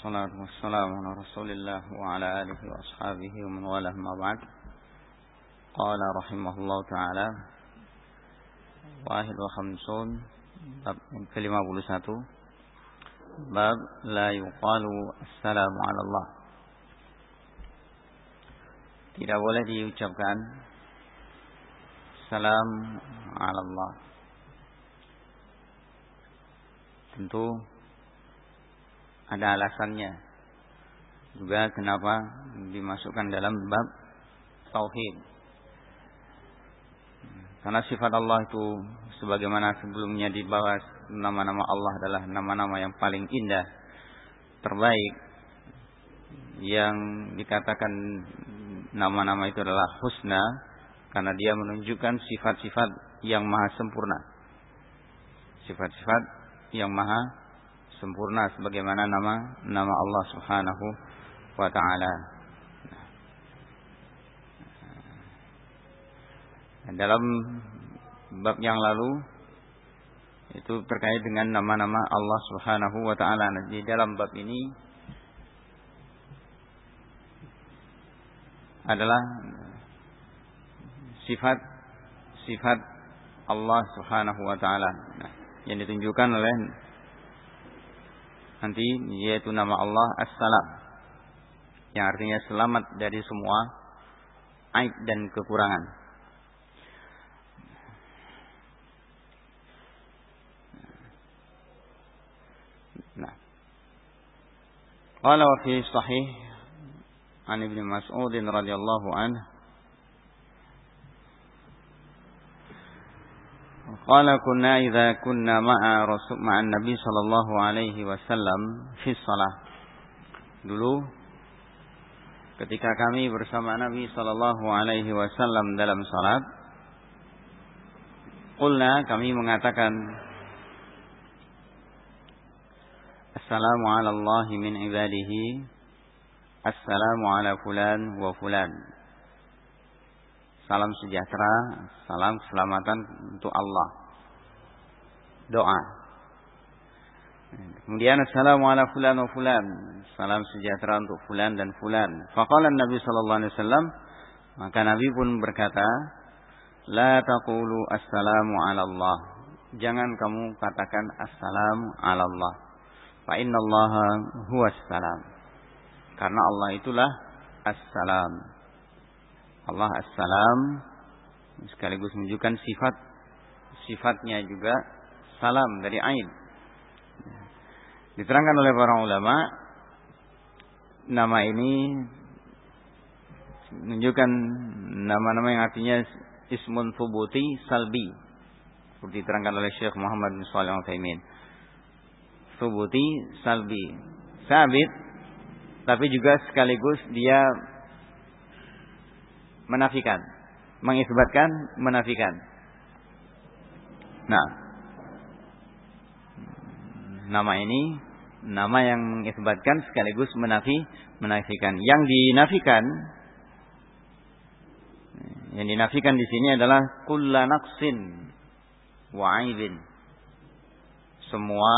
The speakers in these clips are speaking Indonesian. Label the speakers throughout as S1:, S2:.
S1: والصلاة والسلام على رسول الله وعلى آله وأصحابه ومن والاه ما بعد. قال رحمه الله تعالى واحد وخمسون باب kelima puluh satu bab la yuqalu assalamu ala Allah tidak boleh diucapkan salam ala Allah tentu ada alasannya juga kenapa dimasukkan dalam bab tauhid. Karena sifat Allah itu sebagaimana sebelumnya di bawah nama-nama Allah adalah nama-nama yang paling indah, terbaik yang dikatakan nama-nama itu adalah husna karena dia menunjukkan sifat-sifat yang maha sempurna. Sifat-sifat yang maha sempurna sebagaimana nama nama Allah Subhanahu wa taala. Dalam bab yang lalu itu terkait dengan nama-nama Allah Subhanahu wa taala. Di dalam bab ini adalah sifat sifat Allah Subhanahu wa taala nah, yang ditunjukkan oleh nanti yaitu nama Allah As-Salam yang artinya selamat dari semua aib dan kekurangan. Nah. Qala fi sahih an Ibnu Mas'ud radhiyallahu anhu Qala kunna idza kunna ma'a rasul ma'an nabi sallallahu alaihi wasallam fi shalah. Dulu ketika kami bersama Nabi sallallahu alaihi wasallam dalam salat qulna kami mengatakan Assalamu ala Allah min ibadihi Assalamu ala fulan wa fulan Salam sejahtera, salam keselamatan untuk Allah. Doa. Kemudian assalamu ala fulan wa fulan. Salam sejahtera untuk fulan dan fulan. Faqala Nabi sallallahu alaihi wasallam, maka Nabi pun berkata, La taqulu assalamu ala Allah. Jangan kamu katakan assalamu ala Allah. Fa inna Allah huwa salam. Karena Allah itulah assalam. Allah As-Salam sekaligus menunjukkan sifat sifatnya juga salam dari ain. Diterangkan oleh para ulama nama ini menunjukkan nama-nama yang artinya ismun thubuti salbi seperti diterangkan oleh Syekh Muhammad bin Shalih Al-Utsaimin. Thubuti salbi. Sabit tapi juga sekaligus dia menafikan, mengisbatkan, menafikan. Nah, nama ini nama yang mengisbatkan sekaligus menafi, menafikan. Yang dinafikan yang dinafikan di sini adalah kulla naqsin wa aibin. Semua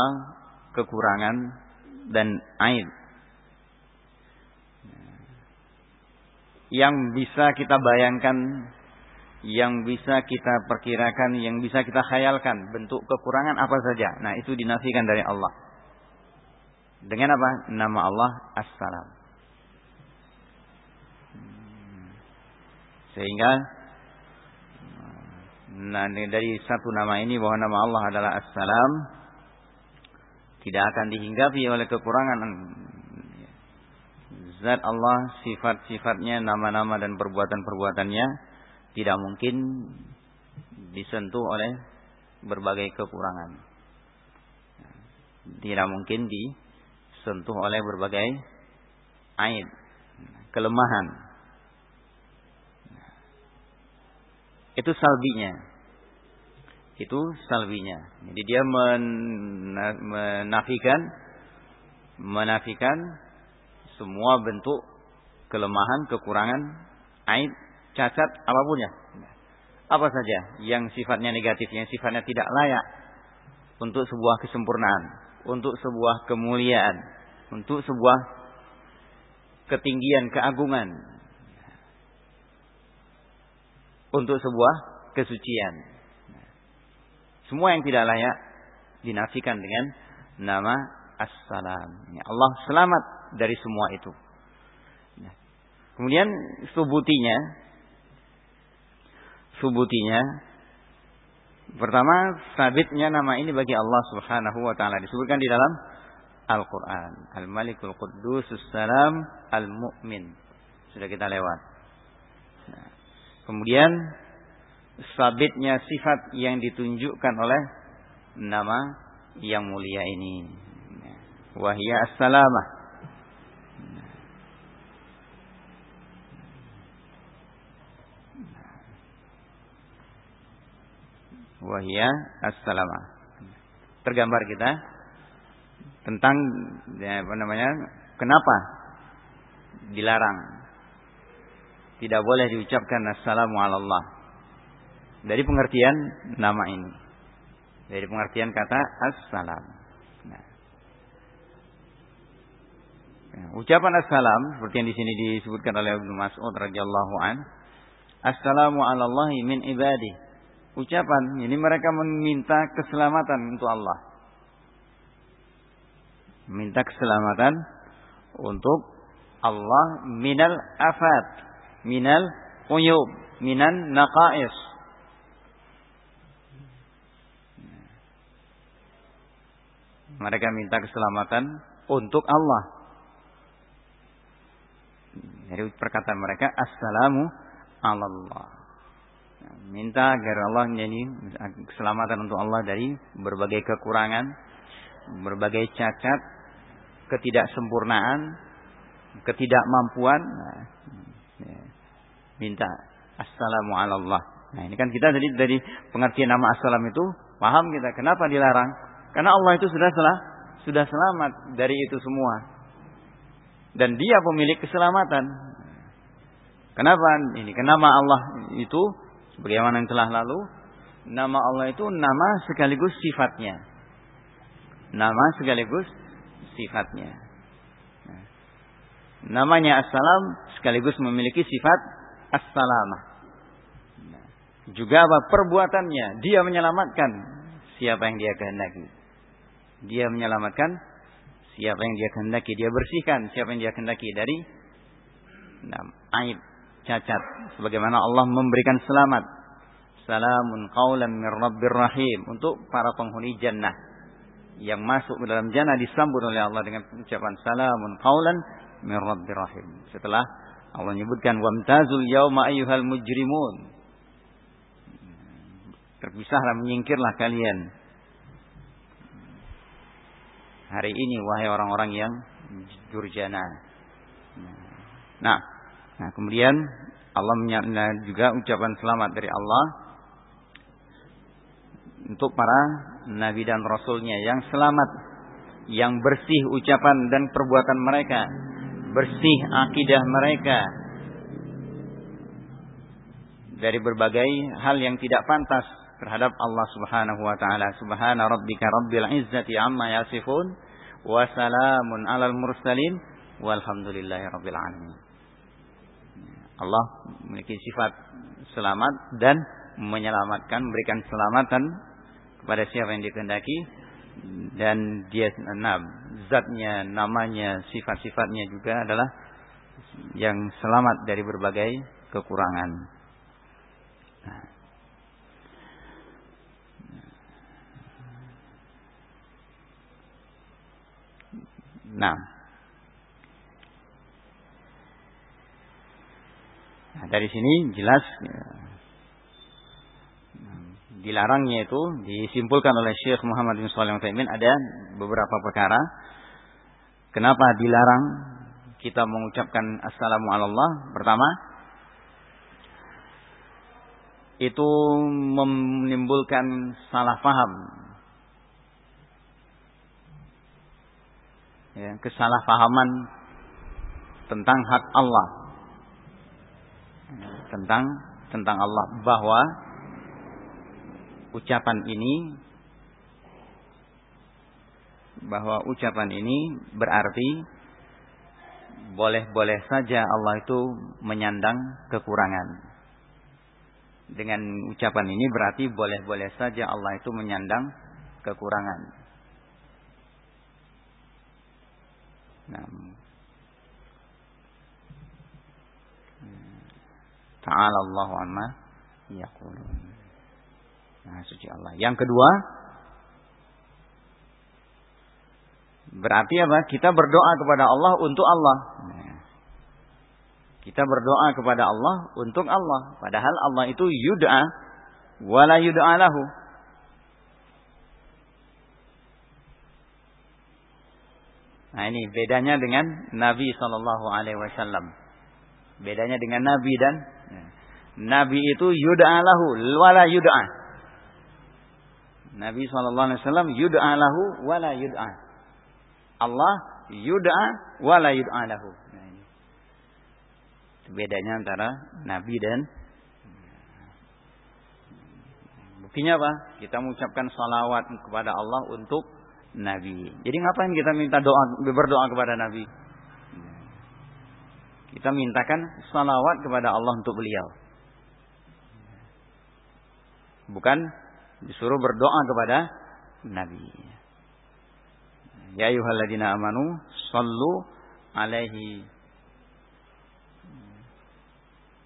S1: kekurangan dan aib yang bisa kita bayangkan, yang bisa kita perkirakan, yang bisa kita khayalkan bentuk kekurangan apa saja. Nah, itu dinafikan dari Allah. Dengan apa? Nama Allah As-Salam. Sehingga nah dari satu nama ini bahwa nama Allah adalah As-Salam tidak akan dihinggapi oleh kekurangan zat Allah, sifat-sifatnya, nama-nama dan perbuatan-perbuatannya tidak mungkin disentuh oleh berbagai kekurangan. Tidak mungkin disentuh oleh berbagai aib, kelemahan. Itu salbinya. Itu salbinya. Jadi dia menafikan menafikan semua bentuk kelemahan, kekurangan, aib, cacat, apa pun ya. Apa saja yang sifatnya negatif, yang sifatnya tidak layak untuk sebuah kesempurnaan, untuk sebuah kemuliaan. untuk sebuah ketinggian, keagungan. Untuk sebuah kesucian. Semua yang tidak layak dinafikan dengan nama Assalam. Ya Allah selamat dari semua itu. Nah, kemudian subutinya, subutinya, pertama sabitnya nama ini bagi Allah Subhanahu Wa Taala disebutkan di dalam Al-Quran. Al-Malikul Quddus Salam Al-Mu'min. Sudah kita lewat. Nah, kemudian sabitnya sifat yang ditunjukkan oleh nama yang mulia ini. Wahia as-salamah. Wahia as-salamah. Tergambar kita tentang ya, apa namanya? Kenapa dilarang? Tidak boleh diucapkan assalamu Allah. Dari pengertian nama ini. Dari pengertian kata assalam. Nah. Ucapan assalam seperti yang di sini disebutkan oleh Ibnu Mas'ud radhiyallahu an. Assalamu ala Allahi min ibadi. Ucapan ini mereka meminta keselamatan untuk Allah. Minta keselamatan untuk Allah minal afat, minal uyub, minan naqais. Mereka minta keselamatan untuk Allah. Jadi perkataan mereka assalamu Allah. Minta agar Allah menjadi keselamatan untuk Allah dari berbagai kekurangan, berbagai cacat, ketidaksempurnaan, ketidakmampuan. Nah, ya. minta assalamu Allah. Nah ini kan kita dari dari pengertian nama assalam itu paham kita kenapa dilarang? Karena Allah itu sudah salah, sudah selamat dari itu semua. Dan dia pemilik keselamatan. Kenapa? Ini kenapa Allah itu sebagaimana yang telah lalu, nama Allah itu nama sekaligus sifatnya. Nama sekaligus sifatnya. namanya Assalam sekaligus memiliki sifat Assalamah. juga apa? Perbuatannya. Dia menyelamatkan siapa yang dia kehendaki. Dia menyelamatkan siapa yang dia kehendaki, dia bersihkan siapa yang dia kehendaki dari nah, aib, cacat. Sebagaimana Allah memberikan selamat. Salamun qawlan min rabbir rahim untuk para penghuni jannah yang masuk ke dalam jannah disambut oleh Allah dengan ucapan salamun qawlan min rabbir rahim. Setelah Allah menyebutkan wamtazul yauma ayyuhal mujrimun. Terpisahlah menyingkirlah kalian hari ini wahai orang-orang yang durjana. Nah, nah kemudian Allah menyatakan juga ucapan selamat dari Allah untuk para nabi dan rasulnya yang selamat, yang bersih ucapan dan perbuatan mereka, bersih akidah mereka dari berbagai hal yang tidak pantas terhadap Allah Subhanahu wa taala. Subhana rabbika rabbil izzati amma yasifun wa salamun alal mursalin walhamdulillahi rabbil alamin. Allah memiliki sifat selamat dan menyelamatkan, memberikan selamatan kepada siapa yang dikehendaki dan dia enam zatnya, namanya, sifat-sifatnya juga adalah yang selamat dari berbagai kekurangan. Nah. Nah. Dari sini jelas ya, dilarangnya itu disimpulkan oleh Syekh Muhammad bin Shalih Utsaimin ada beberapa perkara. Kenapa dilarang? Kita mengucapkan assalamu Allah pertama itu menimbulkan salah faham. Ya, kesalahpahaman tentang hak Allah tentang tentang Allah bahwa ucapan ini bahwa ucapan ini berarti boleh-boleh saja Allah itu menyandang kekurangan. Dengan ucapan ini berarti boleh-boleh saja Allah itu menyandang kekurangan. Nah. Ta'ala Allahu amma yaqulun. Nah, suci Allah. Yang kedua, Berarti apa? Kita berdoa kepada Allah untuk Allah. Kita berdoa kepada Allah untuk Allah. Padahal Allah itu yud'a wala yud'a lahu. Nah ini bedanya dengan Nabi Wasallam. Bedanya dengan Nabi dan Nabi itu yud'a lahu wala yud'a. Nabi Shallallahu Alaihi Wasallam yud'a lahu wala yud'a. Allah yud'a wa la yud'a lahu. Nah, ini. Bedanya antara nabi dan Buktinya apa? Kita mengucapkan salawat kepada Allah untuk Nabi. Jadi ngapain kita minta doa berdoa kepada Nabi? Kita mintakan salawat kepada Allah untuk beliau. Bukan disuruh berdoa kepada Nabi. Ya ayyuhalladzina amanu sallu alaihi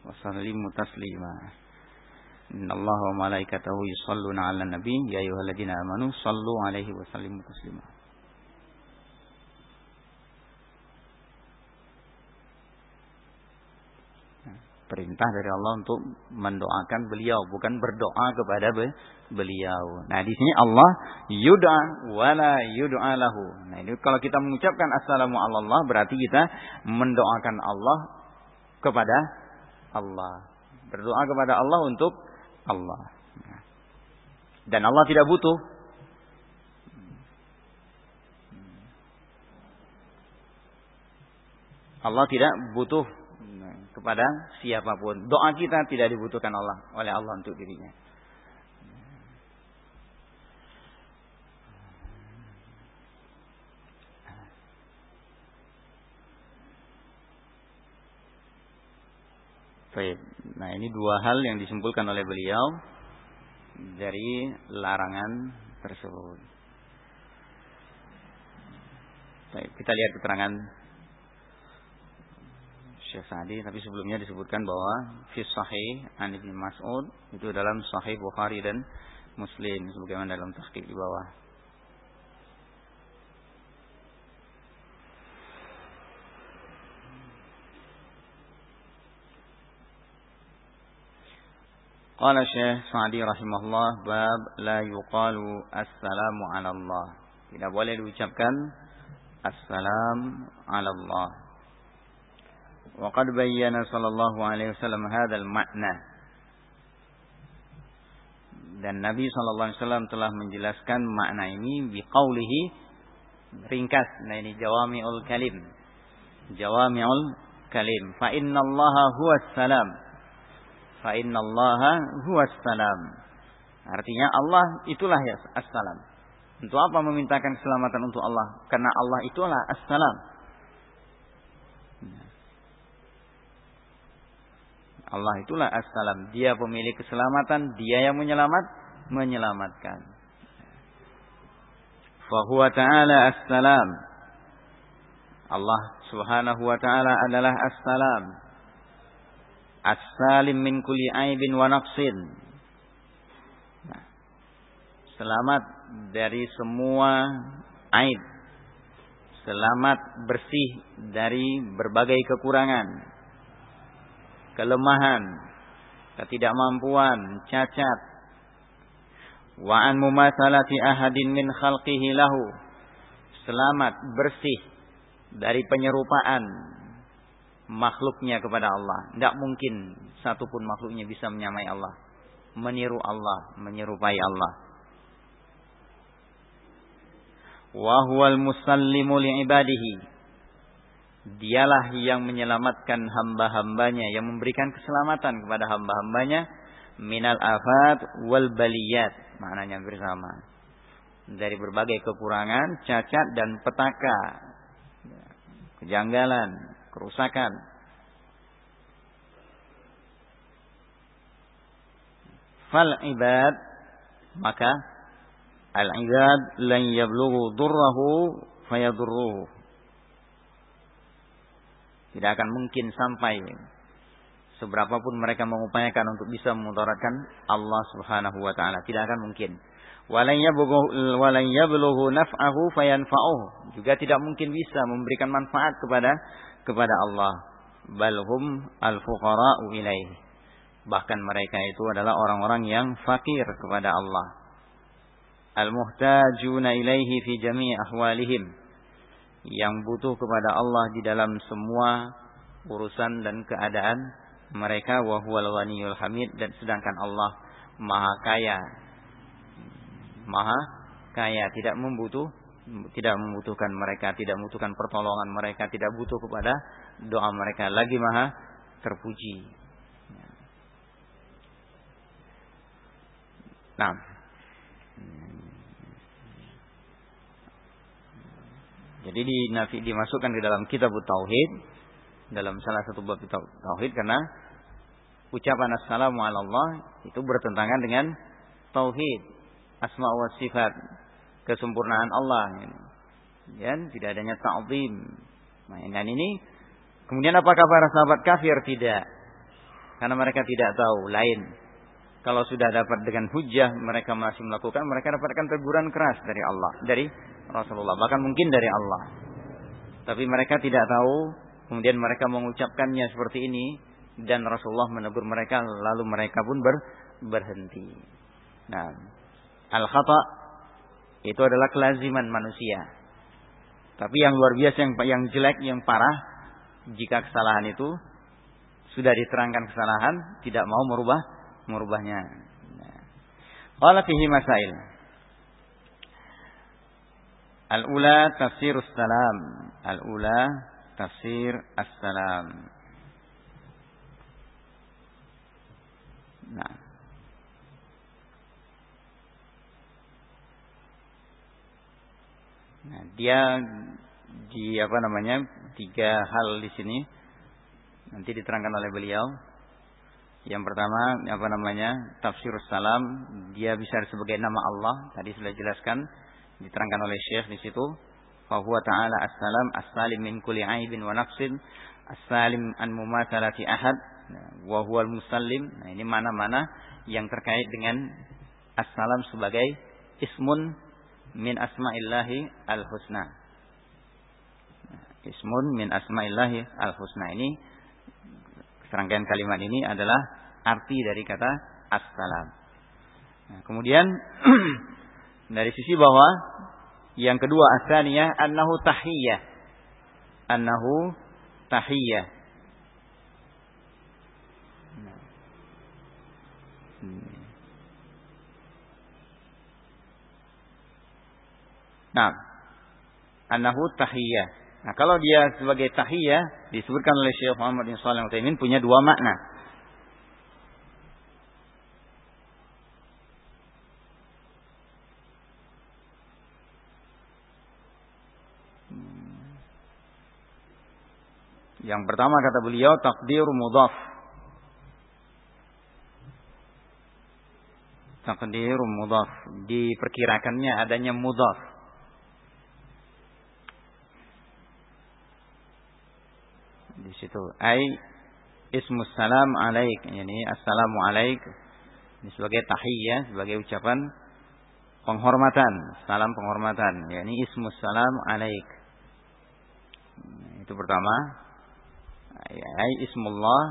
S1: wa sallimu taslima. Innallaha wa malaikatahu yusalluna 'alan nabi ya ayyuhalladzina amanu sallu alaihi wa sallimu taslima. Perintah dari Allah untuk mendoakan beliau bukan berdoa kepada beliau. Nah, di sini Allah yud'a wala yud'a lahu. Nah, ini kalau kita mengucapkan assalamu Allah berarti kita mendoakan Allah kepada Allah. Berdoa kepada Allah untuk Allah. Dan Allah tidak butuh Allah tidak butuh kepada siapa pun. Doa kita tidak dibutuhkan Allah oleh Allah untuk dirinya. Baik. Nah, ini dua hal yang disimpulkan oleh beliau dari larangan tersebut. Baik, kita lihat keterangan Syekh Sa'di tapi sebelumnya disebutkan bahwa fi sahih an Ibnu Mas'ud itu dalam sahih Bukhari dan Muslim sebagaimana dalam tahqiq di bawah. Qala Syekh Sa'di rahimahullah bab la yuqalu assalamu ala Allah. Tidak boleh diucapkan assalam ala Allah. وقد بين صلى الله عليه وسلم هذا المعنى dan Nabi Shallallahu Alaihi Wasallam telah menjelaskan makna ini biqaulihi ringkas. Nah ini jawamiul kalim, jawamiul kalim. Fa inna Allah huwa salam. Fa inna Allah huwa salam. Artinya Allah itulah ya assalam. Untuk apa memintakan keselamatan untuk Allah? Karena Allah itulah assalam. Allah itulah assalam. Dia pemilik keselamatan, dia yang menyelamat, menyelamatkan. Fahuwa ta'ala assalam. Allah subhanahu wa ta'ala adalah assalam. As-salim min kulli aibin wa naqsin. Nah, selamat dari semua aib. Selamat bersih dari berbagai kekurangan kelemahan, ketidakmampuan, cacat. Wa an mumatsalati ahadin min khalqihi lahu. Selamat bersih dari penyerupaan makhluknya kepada Allah. Tidak mungkin satupun makhluknya bisa menyamai Allah. Meniru Allah, menyerupai Allah. Wa huwal musallimu li ibadihi Dialah yang menyelamatkan hamba-hambanya, yang memberikan keselamatan kepada hamba-hambanya minal afat wal baliyat. Maknanya bersama. dari berbagai kekurangan, cacat dan petaka, kejanggalan, kerusakan. Fal ibad maka al ibad lan yablughu durrahu fayadurruhu. Tidak akan mungkin sampai seberapapun mereka mengupayakan untuk bisa memudaratkan Allah Subhanahu wa taala, tidak akan mungkin. Naf'ahu fayanfa'uhu. Juga tidak mungkin bisa memberikan manfaat kepada kepada Allah. Balhum al-fuqara'u ilaihi. Bahkan mereka itu adalah orang-orang yang fakir kepada Allah. Al-muhtajuna ilaihi fi jami' ahwalihim. Yang butuh kepada Allah di dalam semua urusan dan keadaan mereka wa huwal ghaniyul hamid dan sedangkan Allah maha kaya. Maha kaya tidak membutuh tidak membutuhkan mereka tidak membutuhkan pertolongan mereka tidak butuh kepada doa mereka lagi maha terpuji. Nah jadi di, dimasukkan ke dalam kitab tauhid dalam salah satu bab tauhid karena ucapan assalamu ala Allah itu bertentangan dengan tauhid asma wa sifat kesempurnaan Allah ya tidak adanya ta'zim. Nah, dan ini kemudian apakah para sahabat kafir? Tidak. Karena mereka tidak tahu lain. Kalau sudah dapat dengan hujah mereka masih melakukan mereka dapatkan teguran keras dari Allah dari Rasulullah bahkan mungkin dari Allah tapi mereka tidak tahu Kemudian mereka mengucapkannya seperti ini dan Rasulullah menegur mereka lalu mereka pun ber, berhenti. Nah, al-khata itu adalah kelaziman manusia. Tapi yang luar biasa yang yang jelek, yang parah jika kesalahan itu sudah diterangkan kesalahan tidak mau merubah merubahnya. Nah. Qala fihi masail. Al-ula tafsirus salam. Al-ula tafsir as-salam. Nah. Nah, dia di apa namanya? tiga hal di sini nanti diterangkan oleh beliau. Yang pertama apa namanya? Tafsir salam, dia bisa sebagai nama Allah, tadi sudah jelaskan diterangkan oleh Syekh di situ. Fahuwa ta'ala as-salam as-salim min kulli aibin wa naqsin as-salim an mumathalati ahad wa huwa al-musallim. Nah ini mana-mana yang terkait dengan as-salam sebagai ismun min asma'illahi al-husna. Ismun min asma'illahi al-husna. Ini serangkaian kalimat ini adalah arti dari kata as-salam. Nah, kemudian dari sisi bahwa yang kedua asalnya annahu tahiyyah. Annahu tahiyyah. Nah, annahu tahiyyah. Nah, kalau dia sebagai tahiyyah disebutkan oleh Syekh Muhammad bin Shalih Al-Utsaimin punya dua makna. Yang pertama kata beliau takdir mudhaf. Takdir mudhaf. Diperkirakannya adanya mudhaf. Di situ ai ismu salam alaik. Yani assalamu alaik. Ini sebagai tahiyyah, sebagai ucapan penghormatan, salam penghormatan. Yani ismu salam alaik. Itu pertama ay ismullah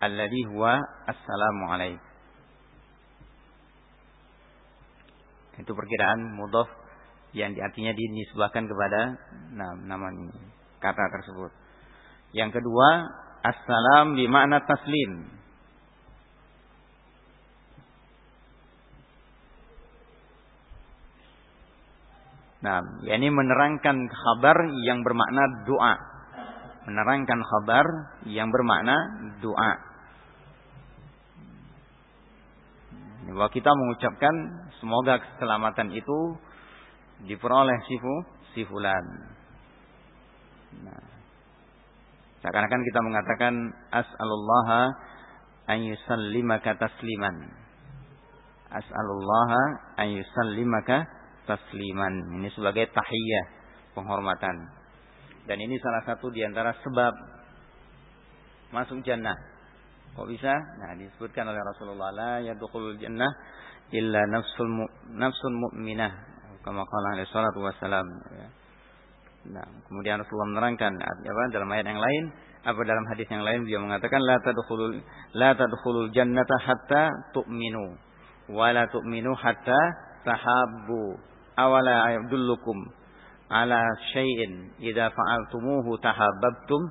S1: alladhi huwa assalamu alaik. Itu perkiraan mudhaf yang artinya dinisbahkan kepada nama, nama kata tersebut. Yang kedua, assalam makna taslim. Nah, yakni menerangkan kabar yang bermakna doa menerangkan khabar yang bermakna doa. Bahwa kita mengucapkan semoga keselamatan itu diperoleh sifu sifulan. Nah, seakan-akan kita mengatakan as'alullaha an yusallimaka tasliman. As'alullaha an yusallimaka tasliman. Ini sebagai tahiyah, penghormatan. Dan ini salah satu di antara sebab masuk jannah. Kok bisa? Nah, disebutkan oleh Rasulullah la yadkhulul jannah illa nafsul mu, nafsun mu'minah. Kama qala alaihi salatu wassalam. Ya. Nah, kemudian Rasulullah menerangkan apa dalam ayat yang lain, apa dalam hadis yang lain dia mengatakan la tadkhulul la tadkhulul jannata hatta tu'minu wa la tu'minu hatta tahabbu awala ayadullukum ala syai'in idza fa'altumuhu tahabbtum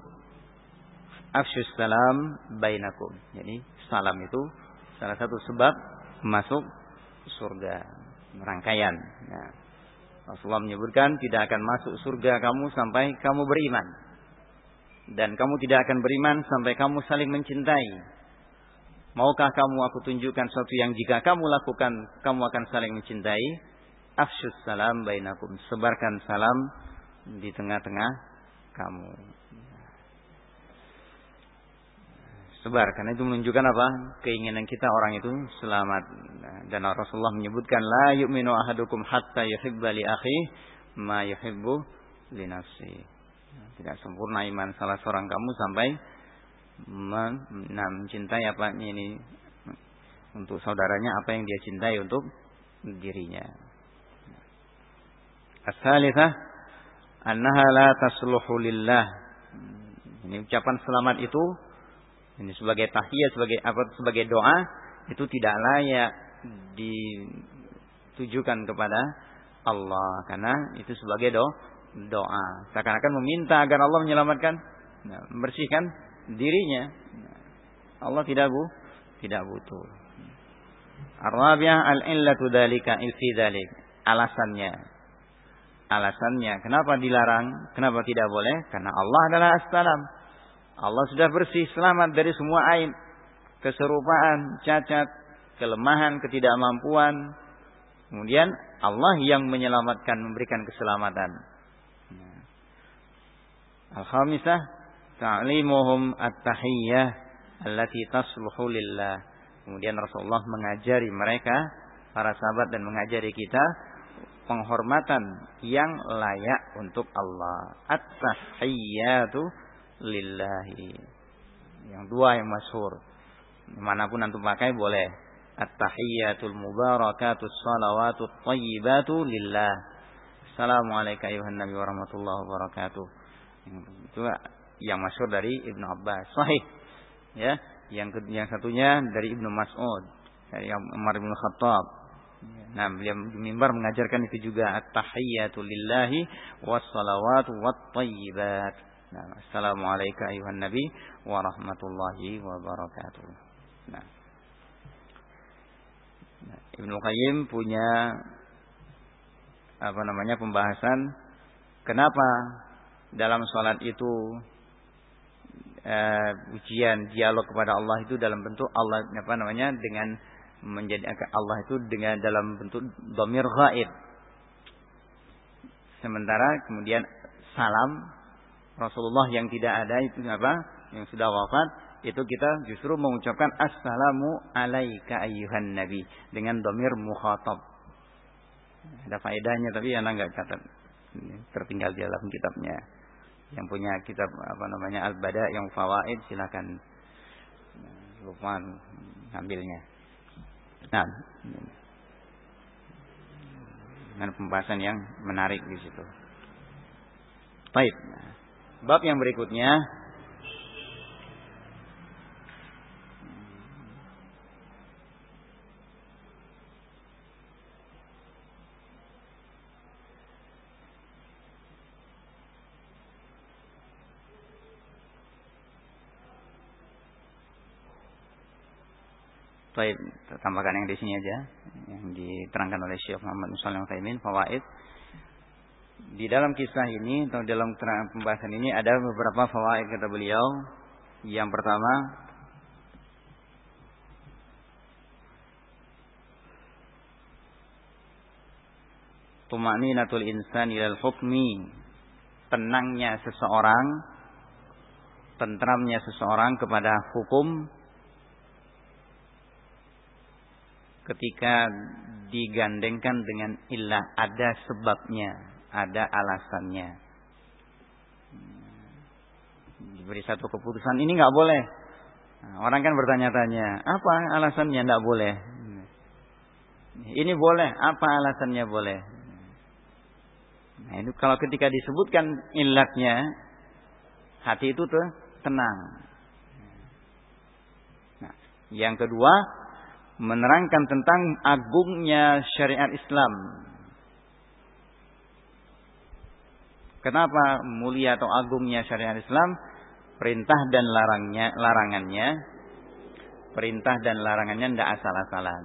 S1: afsyus salam bainakum. Jadi salam itu salah satu sebab masuk surga rangkaian. Nah, Rasulullah menyebutkan tidak akan masuk surga kamu sampai kamu beriman. Dan kamu tidak akan beriman sampai kamu saling mencintai. Maukah kamu aku tunjukkan sesuatu yang jika kamu lakukan kamu akan saling mencintai? Afsyus salam bainakum. Sebarkan salam di tengah-tengah kamu. sebar karena itu menunjukkan apa keinginan kita orang itu selamat dan Rasulullah menyebutkan la yu'minu ahadukum hatta yuhibba li akhi ma yuhibbu li nafsi tidak sempurna iman salah seorang kamu sampai mencintai apa ini untuk saudaranya apa yang dia cintai untuk dirinya as-salitsah annaha la tasluhu lillah ini ucapan selamat itu ini sebagai tahiyat, sebagai apa sebagai doa itu tidak layak ditujukan kepada Allah karena itu sebagai do, doa. Seakan-akan meminta agar Allah menyelamatkan, nah, membersihkan dirinya. Allah tidak bu, tidak butuh. Ar-rabi'ah al-illatu dzalika fi dzalik. Alasannya. Alasannya kenapa dilarang? Kenapa tidak boleh? Karena Allah adalah as-salam. Allah sudah bersih, selamat dari semua aib, keserupaan, cacat, kelemahan, ketidakmampuan. Kemudian Allah yang menyelamatkan, memberikan keselamatan. Al-khamisah ta'limuhum at-tahiyyah allati tasluhu lillah. Kemudian Rasulullah mengajari mereka para sahabat dan mengajari kita penghormatan yang layak untuk Allah. At-tahiyyatu lillahi. Yang dua yang masyhur. Mana pun antum pakai boleh. At-tahiyyatul mubarakatus salawatut thayyibatu lillah. Assalamualaikum warahmatullahi wabarakatuh. Itu yang masyhur dari Ibnu Abbas. Sahih. Ya, yang yang satunya dari Ibnu Mas'ud, dari Umar bin Khattab. Nah, beliau mimbar mengajarkan itu juga at-tahiyyatu lillahi was salawatu wat thayyibat. Nah, Assalamualaikum ayuhan Nabi warahmatullahi wabarakatuh. Nah. nah, Ibnu Qayyim punya apa namanya pembahasan kenapa dalam sholat itu uh, ujian dialog kepada Allah itu dalam bentuk Allah apa namanya dengan menjadi Allah itu dengan dalam bentuk domir gaib. Sementara kemudian salam Rasulullah yang tidak ada itu apa? Yang sudah wafat itu kita justru mengucapkan assalamu alaika ayyuhan nabi dengan domir mukhatab. Ada faedahnya tapi anak nggak catat. Tertinggal di dalam kitabnya. Yang punya kitab apa namanya Al-Bada yang fawaid silakan lupa ambilnya. Nah, dengan pembahasan yang menarik di situ. Baik. Bab yang berikutnya Baik, tambahkan yang di sini aja yang diterangkan oleh Syekh Muhammad Musallim Faimin fawaid di dalam kisah ini atau dalam pembahasan ini ada beberapa fawaid kata beliau. Yang pertama, tumaninatul insan ilal hukmi tenangnya seseorang tentramnya seseorang kepada hukum ketika digandengkan dengan ilah ada sebabnya ada alasannya. Diberi satu keputusan ini nggak boleh. Nah, orang kan bertanya-tanya apa alasannya nggak boleh? Ini boleh apa alasannya boleh? Nah, itu kalau ketika disebutkan ilatnya, hati itu tuh tenang. Nah, yang kedua, menerangkan tentang agungnya syariat Islam. Kenapa mulia atau agungnya syariat Islam? Perintah dan larangnya, larangannya, perintah dan larangannya tidak asal-asalan.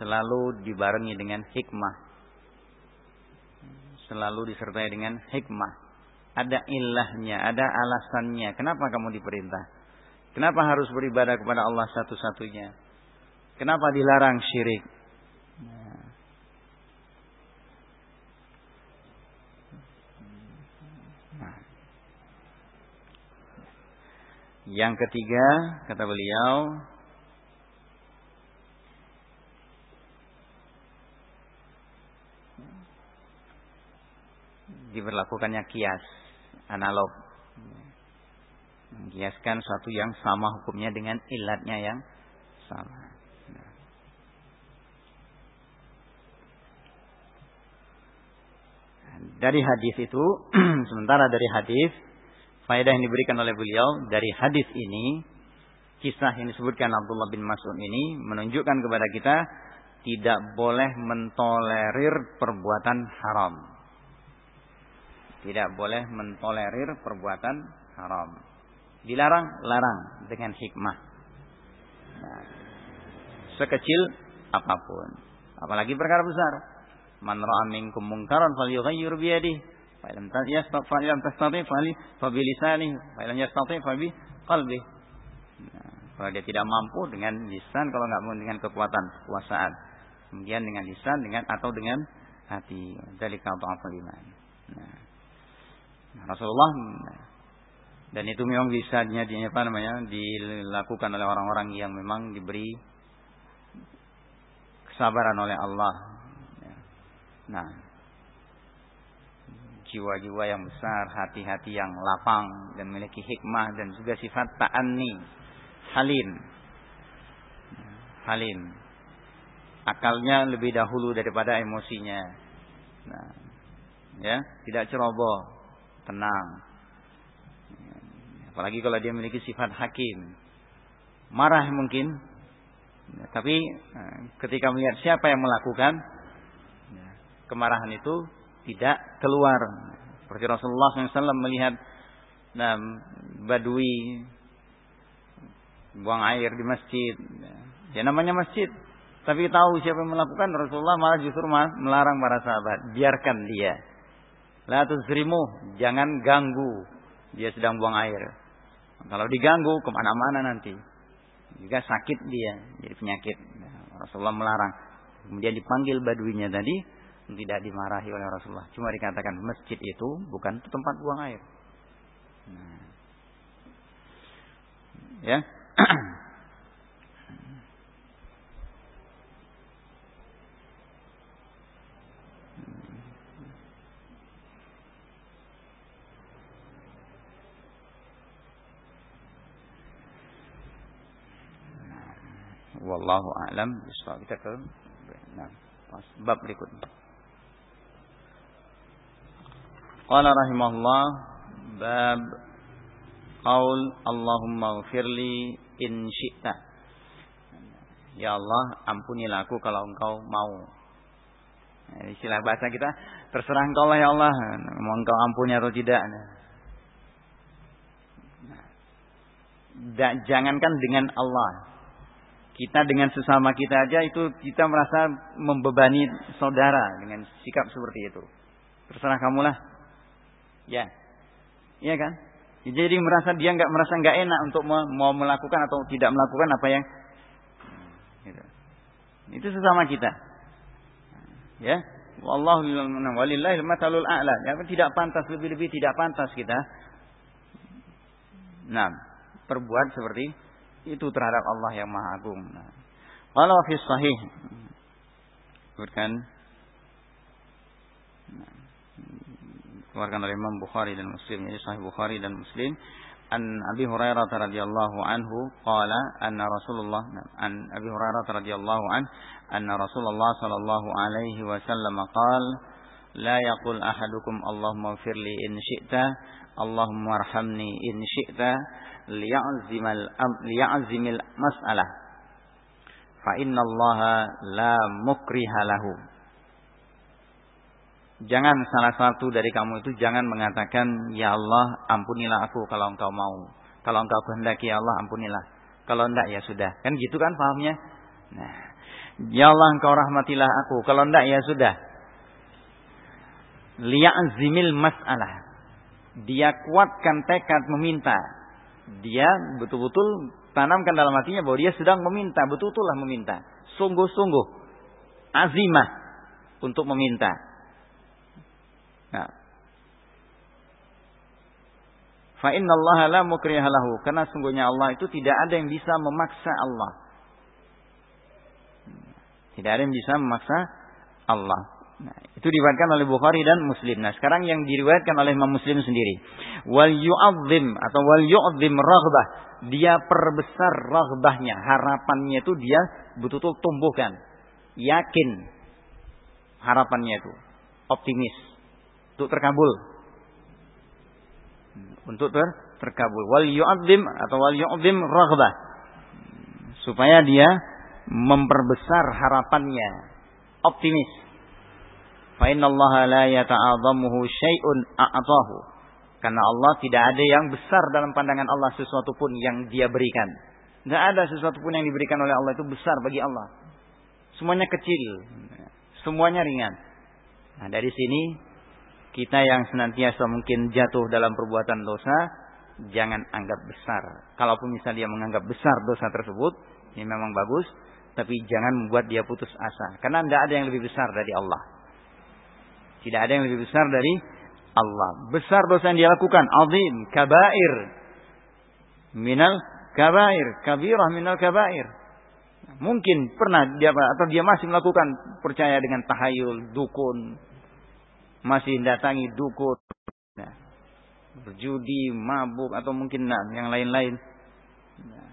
S1: Selalu dibarengi dengan hikmah selalu disertai dengan hikmah. Ada ilahnya, ada alasannya. Kenapa kamu diperintah? Kenapa harus beribadah kepada Allah satu-satunya? Kenapa dilarang syirik? Nah. Yang ketiga, kata beliau, diberlakukannya kias analog mengkiaskan suatu yang sama hukumnya dengan ilatnya yang sama dari hadis itu sementara dari hadis faedah yang diberikan oleh beliau dari hadis ini kisah yang disebutkan Abdullah bin Mas'ud ini menunjukkan kepada kita tidak boleh mentolerir perbuatan haram tidak boleh mentolerir perbuatan haram. Dilarang, larang dengan hikmah. Nah, sekecil apa pun. Apalagi perkara besar. Man ra'a minkum munkaran falyughayyir bi yadihi. Fa lam yastati' fa lam tastati' fa bi lisanihi. Fa lam yastati' fa bi qalbihi. Nah, kalau dia tidak mampu dengan lisan, kalau nggak mau dengan kekuatan, kekuasaan. Kemudian dengan lisan, dengan atau dengan hati. Dari kau iman. Nah, Rasulullah dan itu memang bisa apa namanya dilakukan oleh orang-orang yang memang diberi kesabaran oleh Allah. Nah, jiwa-jiwa yang besar, hati-hati yang lapang dan memiliki hikmah dan juga sifat ta'anni, halim. Halim. Akalnya lebih dahulu daripada emosinya. Nah, ya, tidak ceroboh tenang. Apalagi kalau dia memiliki sifat hakim. Marah mungkin. Tapi eh, ketika melihat siapa yang melakukan. Kemarahan itu tidak keluar. Seperti Rasulullah SAW melihat nah, badui buang air di masjid. Ya namanya masjid. Tapi tahu siapa yang melakukan Rasulullah malah justru melarang para sahabat. Biarkan dia. La tuzrimu, jangan ganggu. Dia sedang buang air. Kalau diganggu ke mana-mana nanti. Juga sakit dia, jadi penyakit. Rasulullah melarang. Kemudian dipanggil baduinya tadi, tidak dimarahi oleh Rasulullah. Cuma dikatakan masjid itu bukan tempat buang air. Nah. Ya. wallahu a'lam bishawab. Kita ke nah, bab berikutnya. Qala rahimahullah bab qaul Allahumma ghfirli in syi'ta. Ya Allah, ampunilah aku kalau engkau mau. Nah, istilah bahasa kita, terserah engkau lah ya Allah, mau engkau ampuni atau tidak. Nah, jangankan dengan Allah, kita dengan sesama kita aja itu kita merasa membebani saudara dengan sikap seperti itu. Terserah kamulah. Ya. Iya kan? Jadi merasa dia nggak merasa nggak enak untuk mau melakukan atau tidak melakukan apa yang gitu. itu sesama kita. Ya, Wallahu walillahil matalul a'la. Ya, tidak pantas lebih-lebih tidak pantas kita. Nah, perbuat seperti itu terhadap Allah yang Maha Agung. Nah, kalau fi sahih keluarkan oleh Imam Bukhari dan Muslim ini Sahih Bukhari dan Muslim an Abi Hurairah radhiyallahu anhu qala anna Rasulullah an Abi Hurairah radhiyallahu an anna Rasulullah sallallahu alaihi wasallam qala la yaqul ahadukum Allahumma firli in syi'ta Allahumma arhamni in syi'ta liya'zimal liya'zimil mas'alah fa innallaha la mukriha lahu Jangan salah satu dari kamu itu jangan mengatakan ya Allah ampunilah aku kalau engkau mau. Kalau engkau kehendaki ya Allah ampunilah. Kalau enggak ya sudah. Kan gitu kan pahamnya? Nah, ya Allah engkau rahmatilah aku. Kalau enggak ya sudah. Liya'zimil mas'alah. Dia kuatkan tekad meminta. Dia betul-betul tanamkan dalam hatinya bahwa dia sedang meminta, betul-betullah meminta. Sungguh-sungguh azimah untuk meminta Nah. Fa Allah la mukriha lahu karena sungguhnya Allah itu tidak ada yang bisa memaksa Allah. Tidak ada yang bisa memaksa Allah. Nah, itu diriwayatkan oleh Bukhari dan Muslim. Nah, sekarang yang diriwayatkan oleh Imam Muslim sendiri. Wal yu'adzim atau wal yu'adzim raghbah. Dia perbesar raghbahnya, harapannya itu dia betul-betul tumbuhkan. Yakin harapannya itu, optimis untuk terkabul. Untuk ter terkabul. Wal yu'adzim atau wal yu'adzim raghbah. Supaya dia memperbesar harapannya. Optimis. Fa la yata'adhamuhu syai'un a'tahu. Karena Allah tidak ada yang besar dalam pandangan Allah sesuatu pun yang dia berikan. Tidak ada sesuatu pun yang diberikan oleh Allah itu besar bagi Allah. Semuanya kecil. Semuanya ringan. Nah dari sini kita yang senantiasa mungkin jatuh dalam perbuatan dosa, jangan anggap besar. Kalaupun misalnya dia menganggap besar dosa tersebut, ini memang bagus, tapi jangan membuat dia putus asa. Karena tidak ada yang lebih besar dari Allah. Tidak ada yang lebih besar dari Allah. Besar dosa yang dia lakukan, azim, kabair. Minal kabair, kabirah minal kabair. Mungkin pernah dia atau dia masih melakukan percaya dengan tahayul, dukun, masih datangi dukun, nah, berjudi, mabuk atau mungkin nah, yang lain-lain. Nah,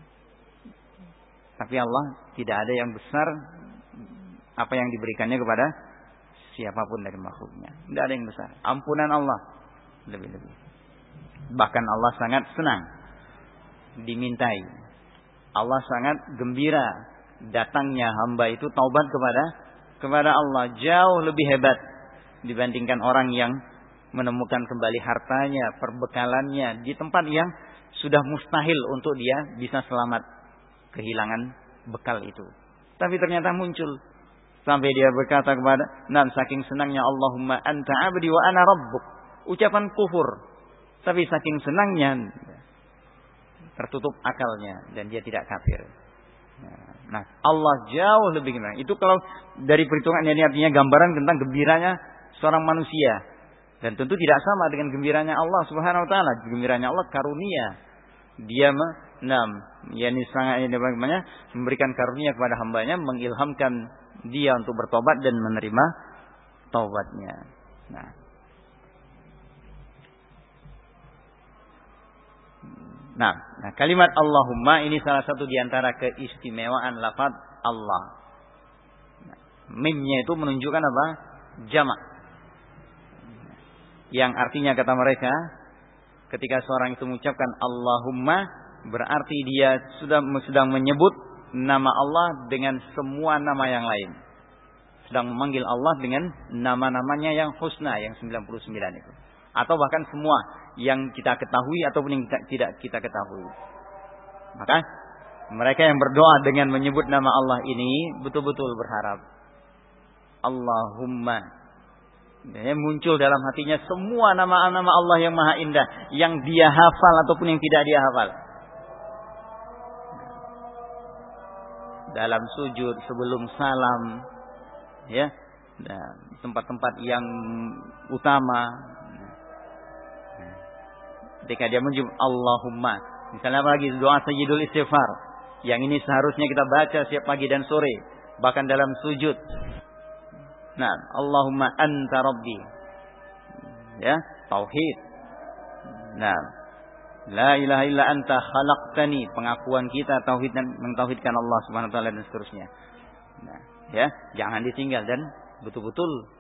S1: tapi Allah tidak ada yang besar apa yang diberikannya kepada siapa pun dari makhluknya. Tidak ada yang besar. Ampunan Allah lebih-lebih. Bahkan Allah sangat senang dimintai. Allah sangat gembira datangnya hamba itu taubat kepada kepada Allah jauh lebih hebat dibandingkan orang yang menemukan kembali hartanya, perbekalannya di tempat yang sudah mustahil untuk dia bisa selamat kehilangan bekal itu. Tapi ternyata muncul sampai dia berkata kepada nan saking senangnya Allahumma anta abdi wa ana rabbuk. Ucapan kufur. Tapi saking senangnya tertutup akalnya dan dia tidak kafir. Nah, Allah jauh lebih gimana? Itu kalau dari perhitungan ini artinya gambaran tentang gembiranya seorang manusia. Dan tentu tidak sama dengan gembiranya Allah Subhanahu wa taala. Gembiranya Allah karunia. Dia enam, yakni sangat bagaimana memberikan karunia kepada hambanya, mengilhamkan dia untuk bertobat dan menerima taubatnya. Nah. Nah, nah kalimat Allahumma ini salah satu di antara keistimewaan lafaz Allah. Nah, mimnya itu menunjukkan apa? Jamak yang artinya kata mereka ketika seorang itu mengucapkan Allahumma berarti dia sudah sedang menyebut nama Allah dengan semua nama yang lain. Sedang memanggil Allah dengan nama-namanya yang husna yang 99 itu. Atau bahkan semua yang kita ketahui ataupun yang kita, tidak kita ketahui. Maka mereka yang berdoa dengan menyebut nama Allah ini betul-betul berharap Allahumma muncul dalam hatinya semua nama-nama Allah yang maha indah. Yang dia hafal ataupun yang tidak dia hafal. Dalam sujud, sebelum salam. ya tempat-tempat yang utama. Ketika dia menyebut Allahumma. Misalnya apa lagi doa sayyidul istighfar. Yang ini seharusnya kita baca setiap pagi dan sore. Bahkan dalam sujud. Nah, Allahumma anta rabbi. Ya, tauhid. Nah, La ilaha illa anta khalaqtani. Pengakuan kita tauhid dan mentauhidkan Allah Subhanahu wa taala dan seterusnya. Nah, ya, jangan ditinggal dan betul-betul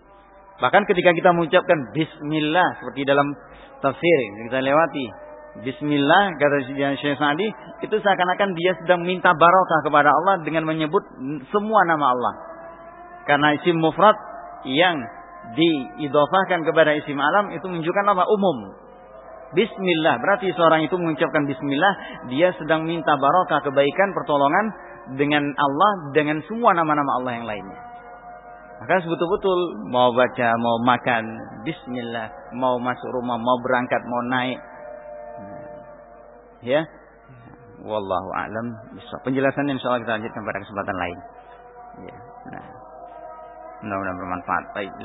S1: bahkan ketika kita mengucapkan bismillah seperti dalam tafsir yang kita lewati bismillah kata Syekh Sa'di itu seakan-akan dia sedang minta barokah kepada Allah dengan menyebut semua nama Allah. Karena isim mufrad yang diidofahkan kepada isim alam itu menunjukkan apa umum. Bismillah berarti seorang itu mengucapkan Bismillah dia sedang minta barokah kebaikan pertolongan dengan Allah dengan semua nama-nama Allah yang lainnya. Maka betul-betul mau baca, mau makan, Bismillah, mau masuk rumah, mau berangkat, mau naik, ya. Wallahu a'lam. Penjelasan insya Allah kita lanjutkan pada kesempatan lain. Ya. Nah. mudah-mudahan bermanfaat. Baik,